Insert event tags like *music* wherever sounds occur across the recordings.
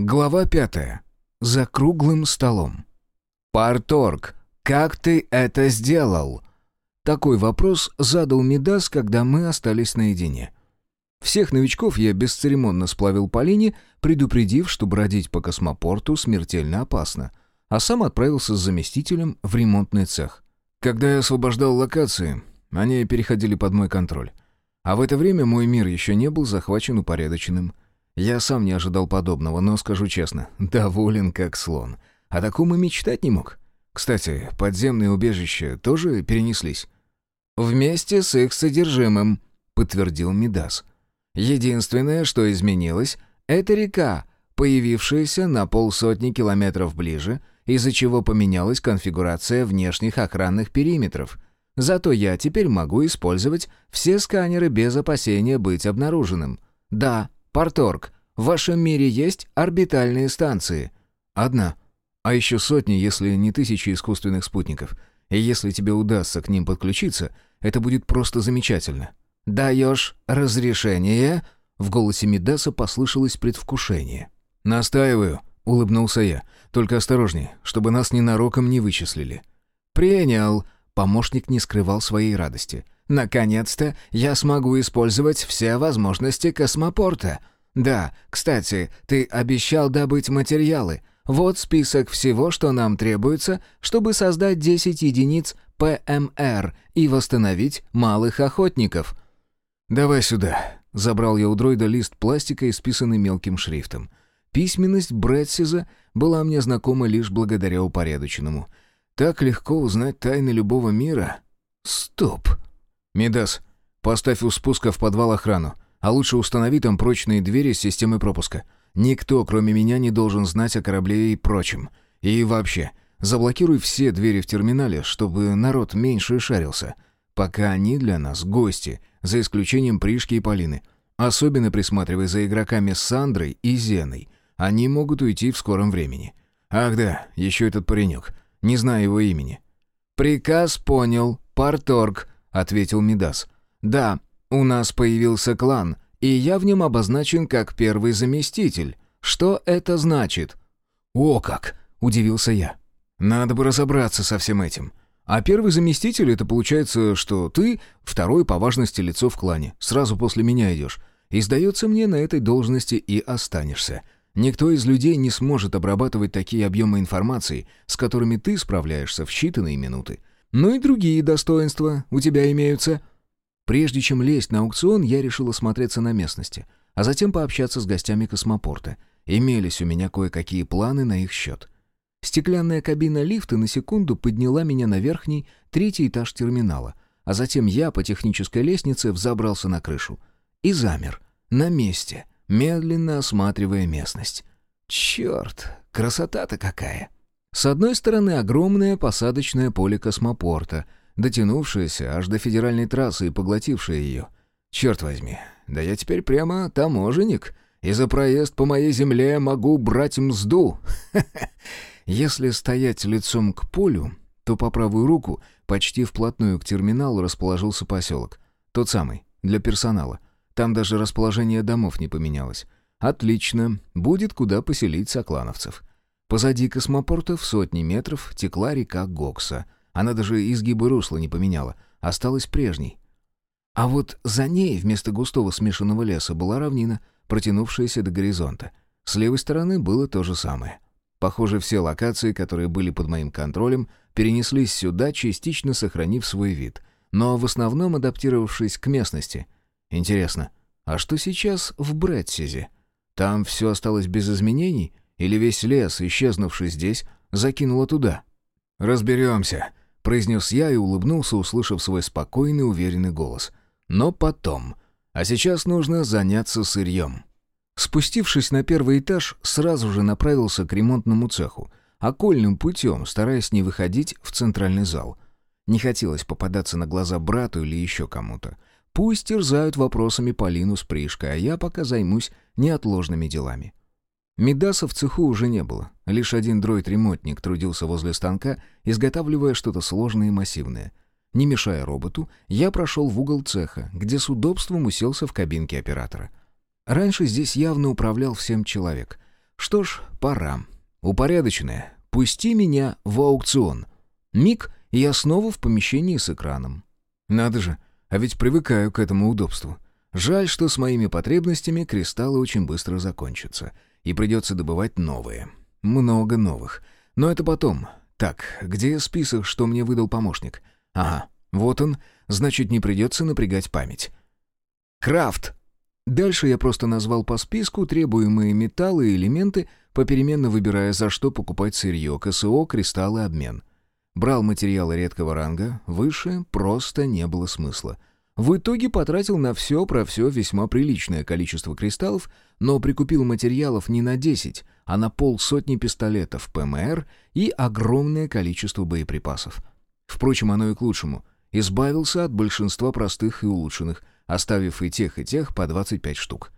Глава пятая. За круглым столом. «Парторг, как ты это сделал?» Такой вопрос задал Мидас, когда мы остались наедине. Всех новичков я бесцеремонно сплавил по линии, предупредив, что бродить по космопорту смертельно опасно, а сам отправился с заместителем в ремонтный цех. Когда я освобождал локации, они переходили под мой контроль. А в это время мой мир еще не был захвачен упорядоченным – я сам не ожидал подобного, но, скажу честно, доволен как слон. О таком и мечтать не мог. Кстати, подземные убежища тоже перенеслись. «Вместе с их содержимым», — подтвердил Мидас. «Единственное, что изменилось, это река, появившаяся на полсотни километров ближе, из-за чего поменялась конфигурация внешних охранных периметров. Зато я теперь могу использовать все сканеры без опасения быть обнаруженным. Да, Парторг, в вашем мире есть орбитальные станции?» «Одна. А еще сотни, если не тысячи искусственных спутников. И если тебе удастся к ним подключиться, это будет просто замечательно». «Даешь разрешение?» В голосе Медаса послышалось предвкушение. «Настаиваю», — улыбнулся я. «Только осторожней, чтобы нас ненароком не вычислили». «Принял», — помощник не скрывал своей радости. Наконец-то я смогу использовать все возможности космопорта. Да, кстати, ты обещал добыть материалы. Вот список всего, что нам требуется, чтобы создать 10 единиц ПМР и восстановить малых охотников. Давай сюда. Забрал я у дроида лист пластика, исписанный мелким шрифтом. Письменность Брэдсиза была мне знакома лишь благодаря упорядоченному. Так легко узнать тайны любого мира. Стоп. «Мидас, поставь у спуска в подвал охрану, а лучше установи там прочные двери с системой пропуска. Никто, кроме меня, не должен знать о корабле и прочем. И вообще, заблокируй все двери в терминале, чтобы народ меньше шарился. Пока они для нас гости, за исключением Пришки и Полины. Особенно присматривай за игроками Сандрой и Зеной. Они могут уйти в скором времени. Ах да, еще этот паренек. Не знаю его имени». «Приказ понял. Парторг», — ответил Мидас. «Да, у нас появился клан, и я в нем обозначен как первый заместитель. Что это значит?» «О как!» — удивился я. «Надо бы разобраться со всем этим. А первый заместитель — это получается, что ты второе по важности лицо в клане, сразу после меня идешь. И, сдается мне, на этой должности и останешься. Никто из людей не сможет обрабатывать такие объемы информации, с которыми ты справляешься в считанные минуты. Ну и другие достоинства у тебя имеются». Прежде чем лезть на аукцион, я решил осмотреться на местности, а затем пообщаться с гостями космопорта. Имелись у меня кое-какие планы на их счет. Стеклянная кабина лифта на секунду подняла меня на верхний, третий этаж терминала, а затем я по технической лестнице взобрался на крышу. И замер, на месте, медленно осматривая местность. «Черт, красота-то какая!» С одной стороны огромное посадочное поле космопорта, дотянувшееся аж до федеральной трассы и поглотившее ее. Черт возьми, да я теперь прямо таможенник, и за проезд по моей земле могу брать мзду. *laughs* Если стоять лицом к полю, то по правую руку, почти вплотную к терминалу, расположился поселок. Тот самый, для персонала. Там даже расположение домов не поменялось. Отлично, будет куда поселить соклановцев. Позади космопорта в сотни метров текла река Гокса. Она даже изгибы русла не поменяла, осталась прежней. А вот за ней вместо густого смешанного леса была равнина, протянувшаяся до горизонта. С левой стороны было то же самое. Похоже, все локации, которые были под моим контролем, перенеслись сюда, частично сохранив свой вид, но в основном адаптировавшись к местности. Интересно, а что сейчас в Брэдсизе? Там все осталось без изменений — или весь лес, исчезнувший здесь, закинуло туда? «Разберемся», — произнес я и улыбнулся, услышав свой спокойный, уверенный голос. «Но потом. А сейчас нужно заняться сырьем». Спустившись на первый этаж, сразу же направился к ремонтному цеху, окольным путем, стараясь не выходить в центральный зал. Не хотелось попадаться на глаза брату или еще кому-то. Пусть терзают вопросами Полину с Пришкой, а я пока займусь неотложными делами. Медаса в цеху уже не было. Лишь один дроид-ремонтник трудился возле станка, изготавливая что-то сложное и массивное. Не мешая роботу, я прошел в угол цеха, где с удобством уселся в кабинке оператора. Раньше здесь явно управлял всем человек. Что ж, пора. Упорядоченная. Пусти меня в аукцион. Миг, и я снова в помещении с экраном. Надо же, а ведь привыкаю к этому удобству. Жаль, что с моими потребностями кристаллы очень быстро закончатся, и придется добывать новые. Много новых. Но это потом. Так, где список, что мне выдал помощник? Ага, вот он, значит, не придется напрягать память. Крафт! Дальше я просто назвал по списку требуемые металлы и элементы, попеременно выбирая, за что покупать сырье, КСО, кристаллы, обмен. Брал материалы редкого ранга, выше просто не было смысла. В итоге потратил на все про все весьма приличное количество кристаллов, но прикупил материалов не на 10, а на полсотни пистолетов ПМР и огромное количество боеприпасов. Впрочем, оно и к лучшему. Избавился от большинства простых и улучшенных, оставив и тех, и тех по 25 штук.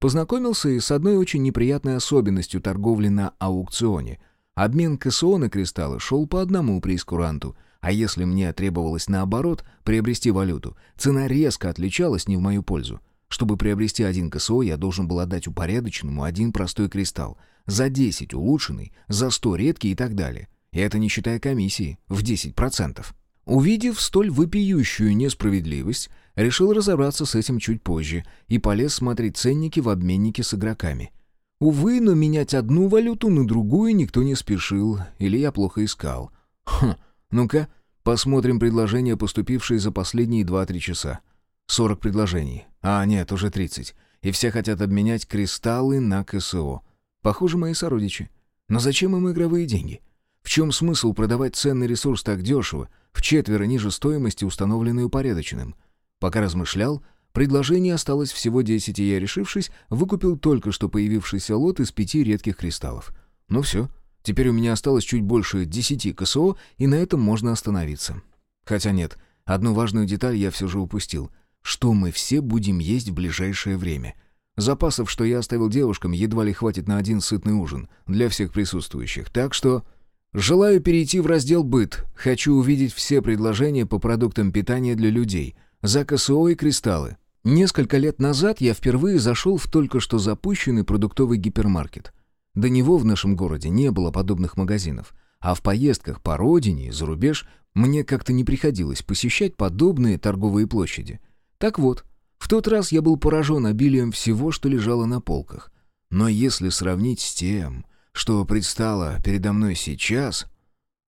Познакомился и с одной очень неприятной особенностью торговли на аукционе. Обмен КСО на кристаллы шел по одному прейскуранту, а если мне требовалось наоборот приобрести валюту, цена резко отличалась не в мою пользу. Чтобы приобрести один КСО, я должен был отдать упорядоченному один простой кристалл, за 10 улучшенный, за 100 редкий и так далее. И это не считая комиссии в 10%. Увидев столь вопиющую несправедливость, решил разобраться с этим чуть позже и полез смотреть ценники в обменнике с игроками. Увы, но менять одну валюту на другую никто не спешил, или я плохо искал. Хм, ну-ка, посмотрим предложения, поступившие за последние 2-3 часа. 40 предложений. А, нет, уже 30. И все хотят обменять кристаллы на КСО. Похоже, мои сородичи. Но зачем им игровые деньги? В чем смысл продавать ценный ресурс так дешево, в четверо ниже стоимости, установленной упорядоченным? Пока размышлял, предложений осталось всего 10, и я, решившись, выкупил только что появившийся лот из пяти редких кристаллов. Ну все, теперь у меня осталось чуть больше 10 КСО, и на этом можно остановиться. Хотя нет, одну важную деталь я все же упустил. Что мы все будем есть в ближайшее время — Запасов, что я оставил девушкам, едва ли хватит на один сытный ужин для всех присутствующих. Так что желаю перейти в раздел «Быт». Хочу увидеть все предложения по продуктам питания для людей. За КСО и кристаллы. Несколько лет назад я впервые зашел в только что запущенный продуктовый гипермаркет. До него в нашем городе не было подобных магазинов. А в поездках по родине и за рубеж мне как-то не приходилось посещать подобные торговые площади. Так вот, в тот раз я был поражен обилием всего, что лежало на полках. Но если сравнить с тем, что предстало передо мной сейчас...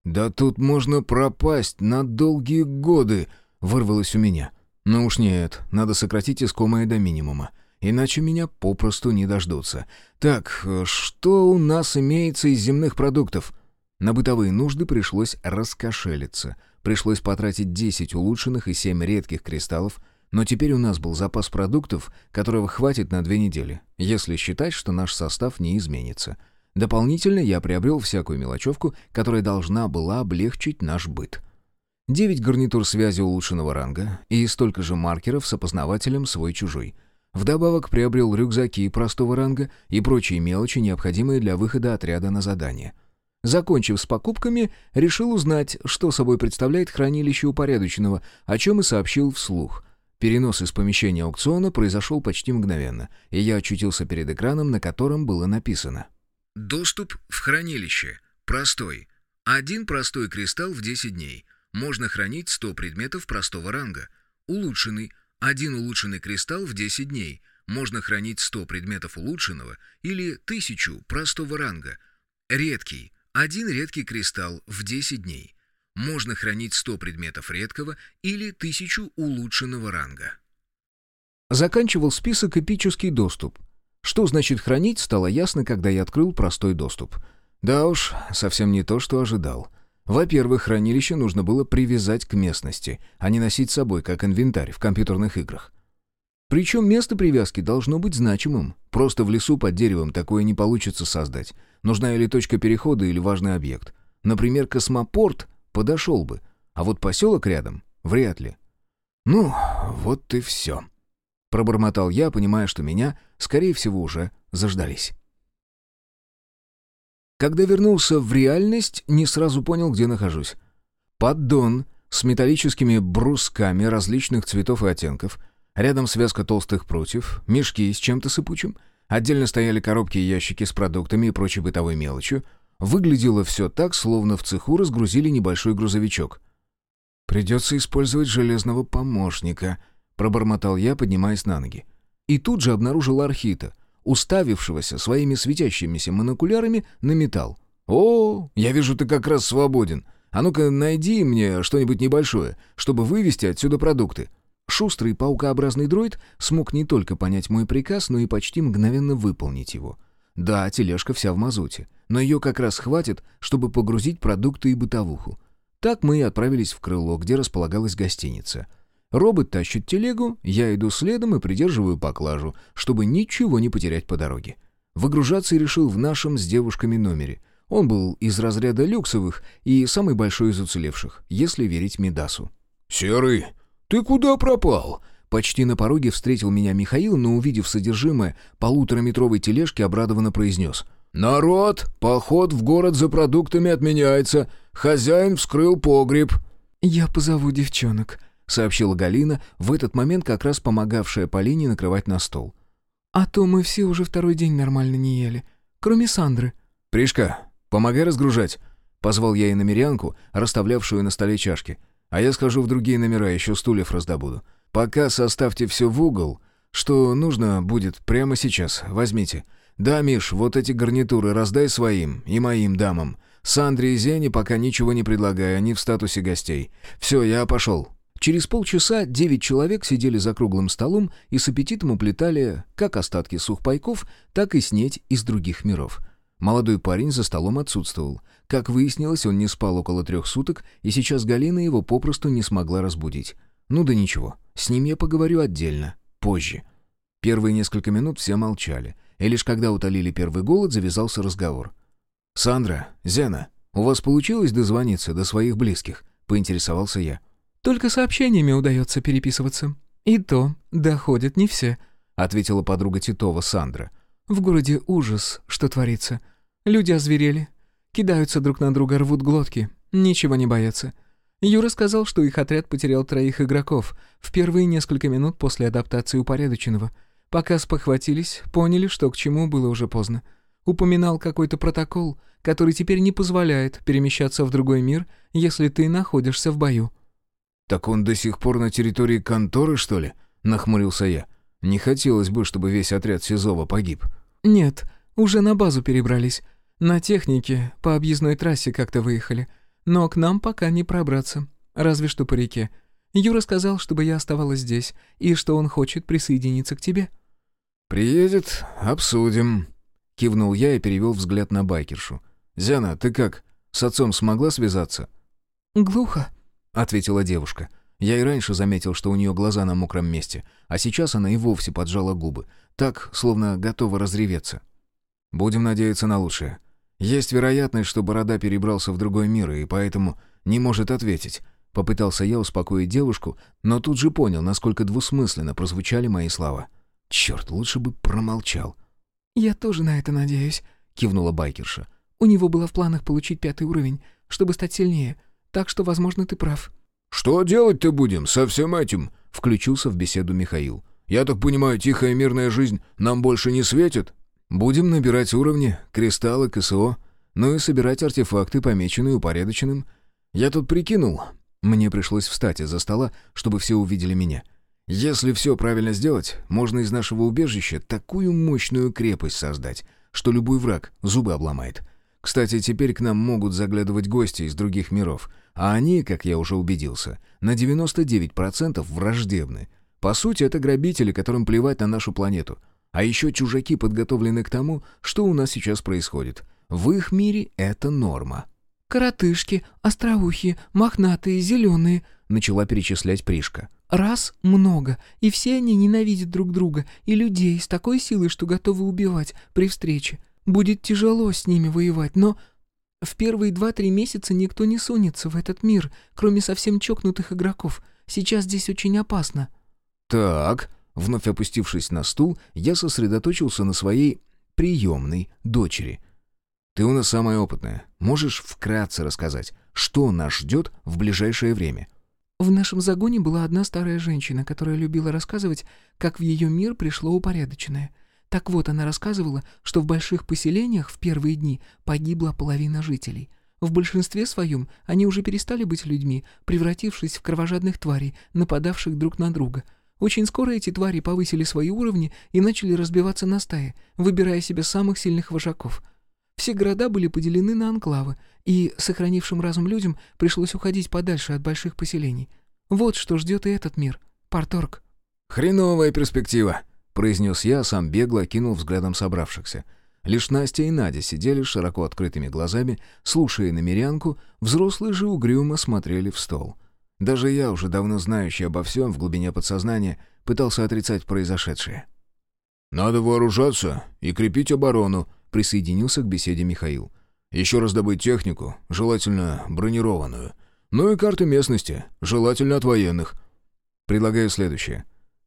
«Да тут можно пропасть на долгие годы!» — вырвалось у меня. «Ну уж нет, надо сократить искомое до минимума, иначе меня попросту не дождутся. Так, что у нас имеется из земных продуктов?» На бытовые нужды пришлось раскошелиться. Пришлось потратить 10 улучшенных и 7 редких кристаллов — но теперь у нас был запас продуктов, которого хватит на две недели, если считать, что наш состав не изменится. Дополнительно я приобрел всякую мелочевку, которая должна была облегчить наш быт. Девять гарнитур связи улучшенного ранга и столько же маркеров с опознавателем свой-чужой. Вдобавок приобрел рюкзаки простого ранга и прочие мелочи, необходимые для выхода отряда на задание. Закончив с покупками, решил узнать, что собой представляет хранилище упорядоченного, о чем и сообщил вслух. Перенос из помещения аукциона произошел почти мгновенно, и я очутился перед экраном, на котором было написано. «Доступ в хранилище. Простой. Один простой кристалл в 10 дней. Можно хранить 100 предметов простого ранга. Улучшенный. Один улучшенный кристалл в 10 дней. Можно хранить 100 предметов улучшенного или 1000 простого ранга. Редкий. Один редкий кристалл в 10 дней можно хранить 100 предметов редкого или 1000 улучшенного ранга. Заканчивал список эпический доступ. Что значит хранить, стало ясно, когда я открыл простой доступ. Да уж, совсем не то, что ожидал. Во-первых, хранилище нужно было привязать к местности, а не носить с собой, как инвентарь в компьютерных играх. Причем место привязки должно быть значимым. Просто в лесу под деревом такое не получится создать. Нужна или точка перехода, или важный объект. Например, космопорт подошел бы, а вот поселок рядом вряд ли. «Ну, вот и все», — пробормотал я, понимая, что меня, скорее всего, уже заждались. Когда вернулся в реальность, не сразу понял, где нахожусь. Поддон с металлическими брусками различных цветов и оттенков, рядом связка толстых прутьев, мешки с чем-то сыпучим, Отдельно стояли коробки и ящики с продуктами и прочей бытовой мелочью. Выглядело все так, словно в цеху разгрузили небольшой грузовичок. «Придется использовать железного помощника», — пробормотал я, поднимаясь на ноги. И тут же обнаружил Архита, уставившегося своими светящимися монокулярами на металл. «О, я вижу, ты как раз свободен. А ну-ка найди мне что-нибудь небольшое, чтобы вывести отсюда продукты». Шустрый паукообразный дроид смог не только понять мой приказ, но и почти мгновенно выполнить его. Да, тележка вся в мазуте, но ее как раз хватит, чтобы погрузить продукты и бытовуху. Так мы и отправились в крыло, где располагалась гостиница. Робот тащит телегу, я иду следом и придерживаю поклажу, чтобы ничего не потерять по дороге. Выгружаться решил в нашем с девушками номере. Он был из разряда люксовых и самый большой из уцелевших, если верить Медасу. «Серый, ты куда пропал?» Почти на пороге встретил меня Михаил, но, увидев содержимое полутораметровой тележки, обрадованно произнес. «Народ, поход в город за продуктами отменяется. Хозяин вскрыл погреб». «Я позову девчонок», — сообщила Галина, в этот момент как раз помогавшая Полине накрывать на стол. «А то мы все уже второй день нормально не ели, кроме Сандры». «Пришка, помогай разгружать», — позвал я и намерянку, расставлявшую на столе чашки. «А я схожу в другие номера, еще стульев раздобуду. Пока составьте все в угол, что нужно будет прямо сейчас, возьмите. Да, Миш, вот эти гарнитуры раздай своим и моим дамам. Сандре и Зене пока ничего не предлагаю, они в статусе гостей. Все, я пошел». Через полчаса девять человек сидели за круглым столом и с аппетитом уплетали как остатки сухпайков, так и снеть из других миров. Молодой парень за столом отсутствовал. Как выяснилось, он не спал около трех суток, и сейчас Галина его попросту не смогла разбудить. Ну да ничего, с ним я поговорю отдельно, позже. Первые несколько минут все молчали, и лишь когда утолили первый голод, завязался разговор. «Сандра, Зена, у вас получилось дозвониться до своих близких?» — поинтересовался я. «Только сообщениями удается переписываться. И то доходят не все», — ответила подруга Титова Сандра. «В городе ужас, что творится. Люди озверели, кидаются друг на друга, рвут глотки, ничего не боятся. Юра сказал, что их отряд потерял троих игроков в первые несколько минут после адаптации упорядоченного. Пока спохватились, поняли, что к чему было уже поздно. Упоминал какой-то протокол, который теперь не позволяет перемещаться в другой мир, если ты находишься в бою. «Так он до сих пор на территории конторы, что ли?» — нахмурился я. «Не хотелось бы, чтобы весь отряд Сизова погиб». «Нет, уже на базу перебрались. На технике по объездной трассе как-то выехали. Но к нам пока не пробраться, разве что по реке. Юра сказал, чтобы я оставалась здесь, и что он хочет присоединиться к тебе». «Приедет, обсудим», — кивнул я и перевел взгляд на байкершу. «Зяна, ты как, с отцом смогла связаться?» «Глухо», ответила девушка. Я и раньше заметил, что у нее глаза на мокром месте, а сейчас она и вовсе поджала губы, так, словно готова разреветься. Будем надеяться на лучшее. Есть вероятность, что Борода перебрался в другой мир и поэтому не может ответить. Попытался я успокоить девушку, но тут же понял, насколько двусмысленно прозвучали мои слова. Черт, лучше бы промолчал. «Я тоже на это надеюсь», — кивнула байкерша. «У него было в планах получить пятый уровень, чтобы стать сильнее, так что, возможно, ты прав». «Что делать-то будем со всем этим?» — включился в беседу Михаил. «Я так понимаю, тихая мирная жизнь нам больше не светит?» «Будем набирать уровни, кристаллы, КСО, ну и собирать артефакты, помеченные упорядоченным. Я тут прикинул. Мне пришлось встать из-за стола, чтобы все увидели меня. Если все правильно сделать, можно из нашего убежища такую мощную крепость создать, что любой враг зубы обломает. Кстати, теперь к нам могут заглядывать гости из других миров — а они, как я уже убедился, на 99% враждебны. По сути, это грабители, которым плевать на нашу планету. А еще чужаки подготовлены к тому, что у нас сейчас происходит. В их мире это норма. «Коротышки, остроухие, мохнатые, зеленые», — начала перечислять Пришка. «Раз — много, и все они ненавидят друг друга и людей с такой силой, что готовы убивать при встрече. Будет тяжело с ними воевать, но в первые два-три месяца никто не сунется в этот мир, кроме совсем чокнутых игроков. Сейчас здесь очень опасно». «Так», вновь опустившись на стул, я сосредоточился на своей приемной дочери. «Ты у нас самая опытная. Можешь вкратце рассказать, что нас ждет в ближайшее время?» В нашем загоне была одна старая женщина, которая любила рассказывать, как в ее мир пришло упорядоченное. Так вот, она рассказывала, что в больших поселениях в первые дни погибла половина жителей. В большинстве своем они уже перестали быть людьми, превратившись в кровожадных тварей, нападавших друг на друга. Очень скоро эти твари повысили свои уровни и начали разбиваться на стаи, выбирая себе самых сильных вожаков. Все города были поделены на анклавы, и сохранившим разум людям пришлось уходить подальше от больших поселений. Вот что ждет и этот мир. Парторг. «Хреновая перспектива», — произнес я, сам бегло окинул взглядом собравшихся. Лишь Настя и Надя сидели широко открытыми глазами, слушая намерянку, взрослые же угрюмо смотрели в стол. Даже я, уже давно знающий обо всем в глубине подсознания, пытался отрицать произошедшее. «Надо вооружаться и крепить оборону», — присоединился к беседе Михаил. «Еще раз добыть технику, желательно бронированную. Ну и карты местности, желательно от военных». «Предлагаю следующее.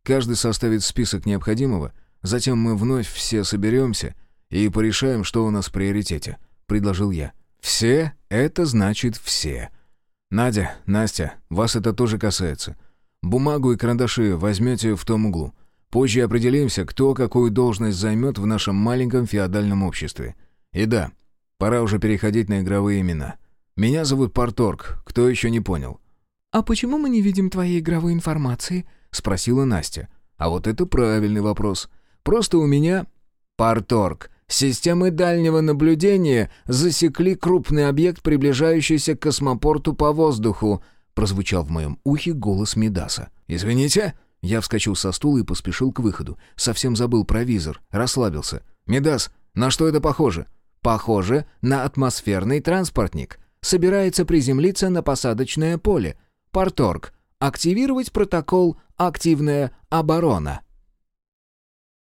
Каждый составит список необходимого, затем мы вновь все соберемся и порешаем, что у нас в приоритете», — предложил я. «Все — это значит все». «Надя, Настя, вас это тоже касается. Бумагу и карандаши возьмете в том углу. Позже определимся, кто какую должность займет в нашем маленьком феодальном обществе. И да, пора уже переходить на игровые имена. Меня зовут Парторг, кто еще не понял». «А почему мы не видим твоей игровой информации?» — спросила Настя. «А вот это правильный вопрос. Просто у меня...» «Парторг, Системы дальнего наблюдения засекли крупный объект, приближающийся к космопорту по воздуху», прозвучал в моем ухе голос Медаса. «Извините?» Я вскочил со стула и поспешил к выходу. Совсем забыл про визор, расслабился. «Медас, на что это похоже?» «Похоже на атмосферный транспортник. Собирается приземлиться на посадочное поле. Порторг. Активировать протокол «Активная оборона».